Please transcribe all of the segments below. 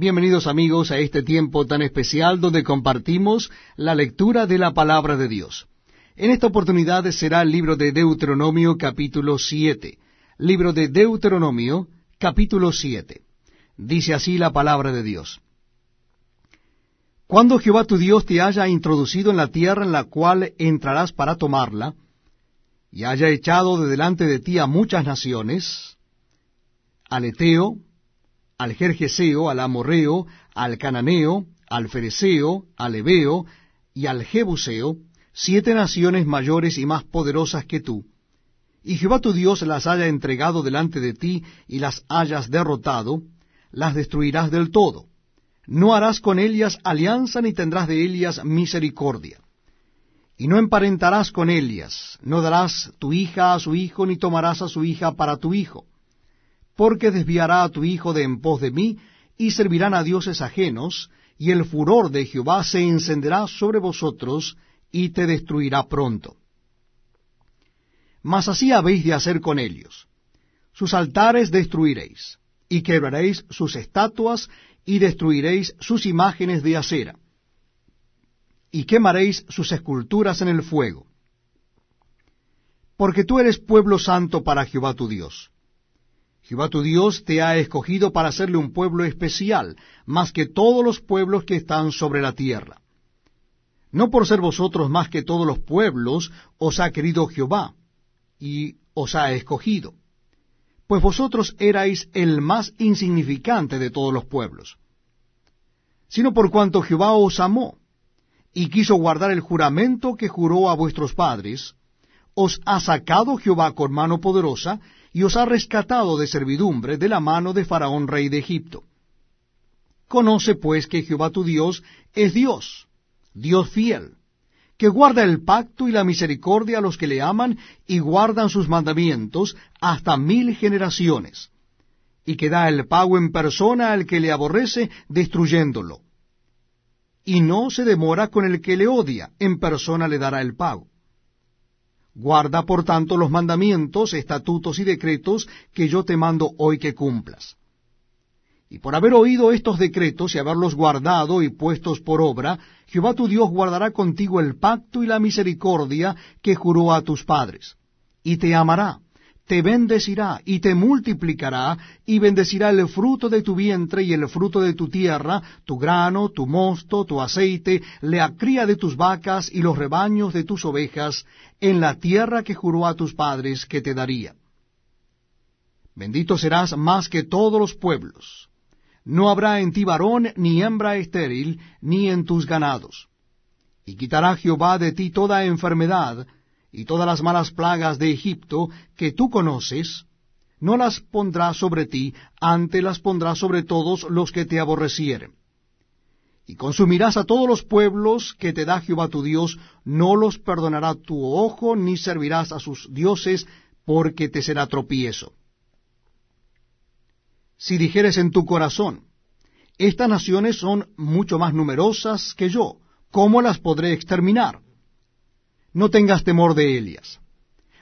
Bienvenidos amigos a este tiempo tan especial donde compartimos la lectura de la palabra de Dios. En esta oportunidad será el libro de Deuteronomio capítulo 7. Libro de Deuteronomio capítulo 7. Dice así la palabra de Dios. Cuando Jehová tu Dios te haya introducido en la tierra en la cual entrarás para tomarla, y haya echado de delante de ti a muchas naciones, al Eteo, al Jerjeseo, al Amorreo, al Cananeo, al Fereceo, al Ebeo y al Jebuseo, siete naciones mayores y más poderosas que tú, y Jehová tu Dios las haya entregado delante de ti y las hayas derrotado, las destruirás del todo. No harás con ellas alianza ni tendrás de ellas misericordia. Y no emparentarás con ellas, no darás tu hija a su hijo, ni tomarás a su hija para tu hijo porque desviará a tu hijo de en pos de mí, y servirán a dioses ajenos, y el furor de Jehová se encenderá sobre vosotros, y te destruirá pronto. Mas así habéis de hacer con ellos. Sus altares destruiréis, y quebraréis sus estatuas, y destruiréis sus imágenes de acera, y quemaréis sus esculturas en el fuego. Porque tú eres pueblo santo para Jehová tu Dios Jehová tu Dios te ha escogido para hacerle un pueblo especial, más que todos los pueblos que están sobre la tierra. No por ser vosotros más que todos los pueblos os ha querido Jehová, y os ha escogido, pues vosotros erais el más insignificante de todos los pueblos, sino por cuanto Jehová os amó, y quiso guardar el juramento que juró a vuestros padres, os ha sacado Jehová con mano poderosa, y os ha rescatado de servidumbre de la mano de Faraón rey de Egipto. Conoce pues que Jehová tu Dios es Dios, Dios fiel, que guarda el pacto y la misericordia a los que le aman y guardan sus mandamientos hasta mil generaciones, y que da el pago en persona al que le aborrece, destruyéndolo. Y no se demora con el que le odia, en persona le dará el pago. Guarda, por tanto, los mandamientos, estatutos y decretos que yo te mando hoy que cumplas. Y por haber oído estos decretos y haberlos guardado y puestos por obra, Jehová tu Dios guardará contigo el pacto y la misericordia que juró a tus padres, y te amará, te bendecirá y te multiplicará, y bendecirá el fruto de tu vientre y el fruto de tu tierra, tu grano, tu mosto, tu aceite, la cría de tus vacas y los rebaños de tus ovejas, en la tierra que juró a tus padres que te daría. Bendito serás más que todos los pueblos. No habrá en ti varón ni hembra estéril, ni en tus ganados. Y quitará Jehová de ti toda enfermedad, y todas las malas plagas de Egipto que tú conoces, no las pondrá sobre ti, ante las pondrá sobre todos los que te aborrecieren. Y consumirás a todos los pueblos que te da Jehová tu Dios, no los perdonará tu ojo, ni servirás a sus dioses, porque te será tropiezo. Si dijeres en tu corazón, estas naciones son mucho más numerosas que yo, ¿cómo las podré exterminar? No tengas temor de ellas.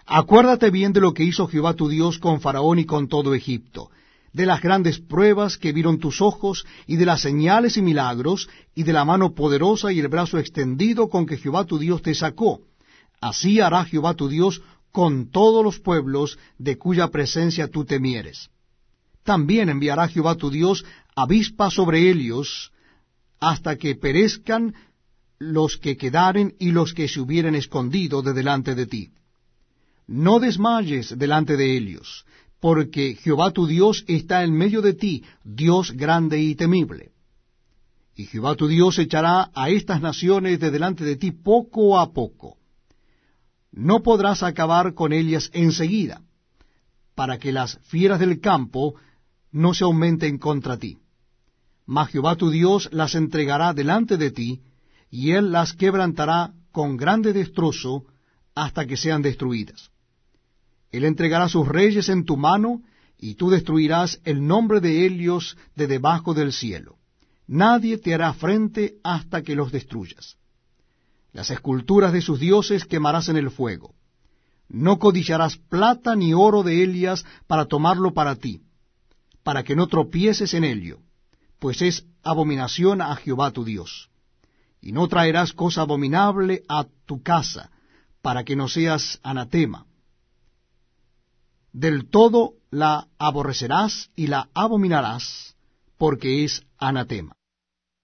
Acuérdate bien de lo que hizo Jehová tu Dios con Faraón y con todo Egipto, de las grandes pruebas que vieron tus ojos, y de las señales y milagros, y de la mano poderosa y el brazo extendido con que Jehová tu Dios te sacó. Así hará Jehová tu Dios con todos los pueblos de cuya presencia tú temieres. También enviará Jehová tu Dios avispas sobre ellos, hasta que perezcan los que quedaren y los que se hubieren escondido de delante de ti. No desmayes delante de ellos, porque Jehová tu Dios está en medio de ti, Dios grande y temible. Y Jehová tu Dios echará a estas naciones de delante de ti poco a poco. No podrás acabar con ellas enseguida, para que las fieras del campo no se aumenten contra ti. Mas Jehová tu Dios las entregará delante de ti, y él las quebrantará con grande destrozo hasta que sean destruidas. Él entregará sus reyes en tu mano, y tú destruirás el nombre de ellos de debajo del cielo. Nadie te hará frente hasta que los destruyas. Las esculturas de sus dioses quemarás en el fuego. No codiciarás plata ni oro de Elias para tomarlo para ti, para que no tropieces en ello pues es abominación a Jehová tu Dios. Y no traerás cosa abominable a tu casa, para que no seas anatema. Del todo la aborrecerás y la abominarás, porque es anatema.